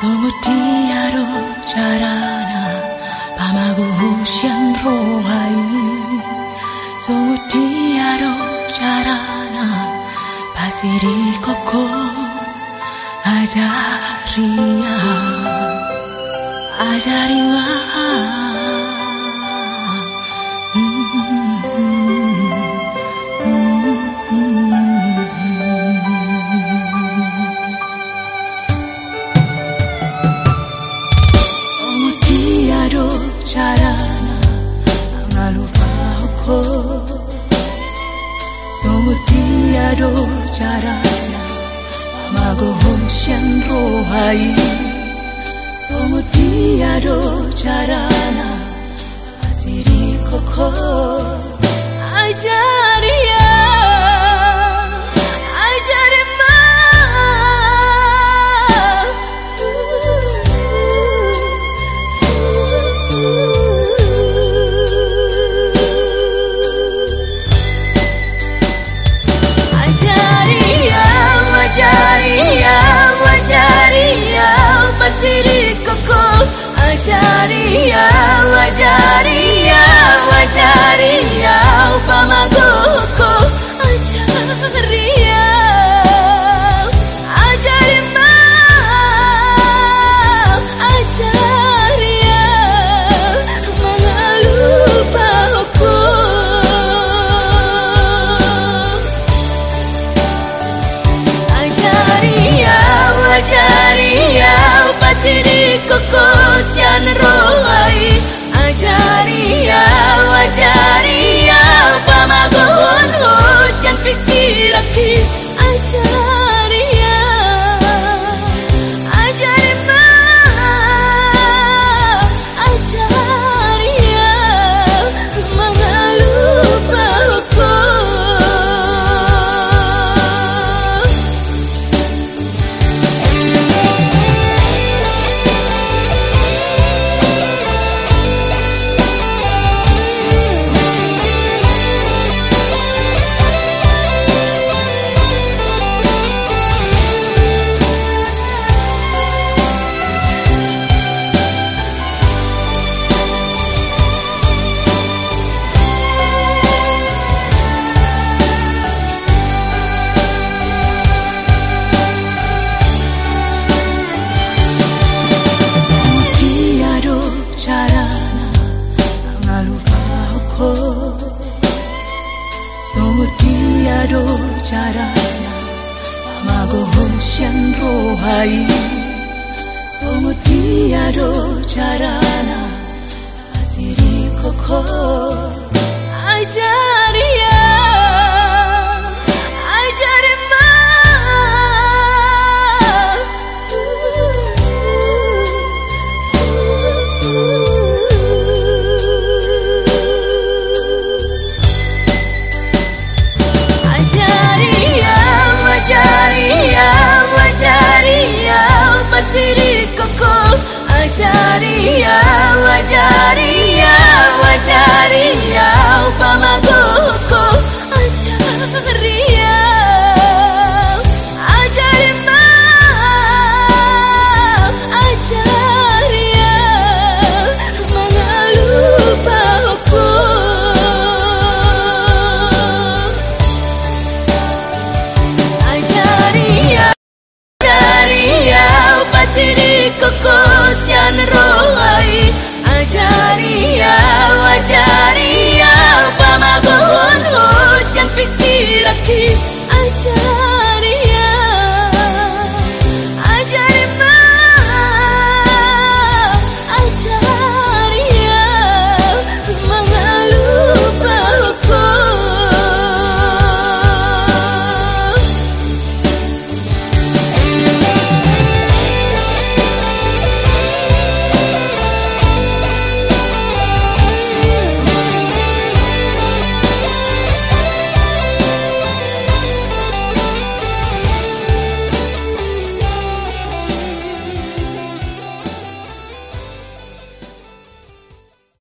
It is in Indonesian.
소티아로 자라나 밤하고 오션로하이. 소티아로 자라나 바스리 코코 아자리야. 아자리와 Ocean rohai Songo dia do carana Asiri kokoi Ajaria, ajaria, ajaria, pamagoko. Ajaria, ajarima, ajaria, mengalupa hukum. Ajaria, ajaria, pasiri kokosian rohai. Ajaria, ajaria, pamagon so sian rohai Songot do carana Asiri kokor keep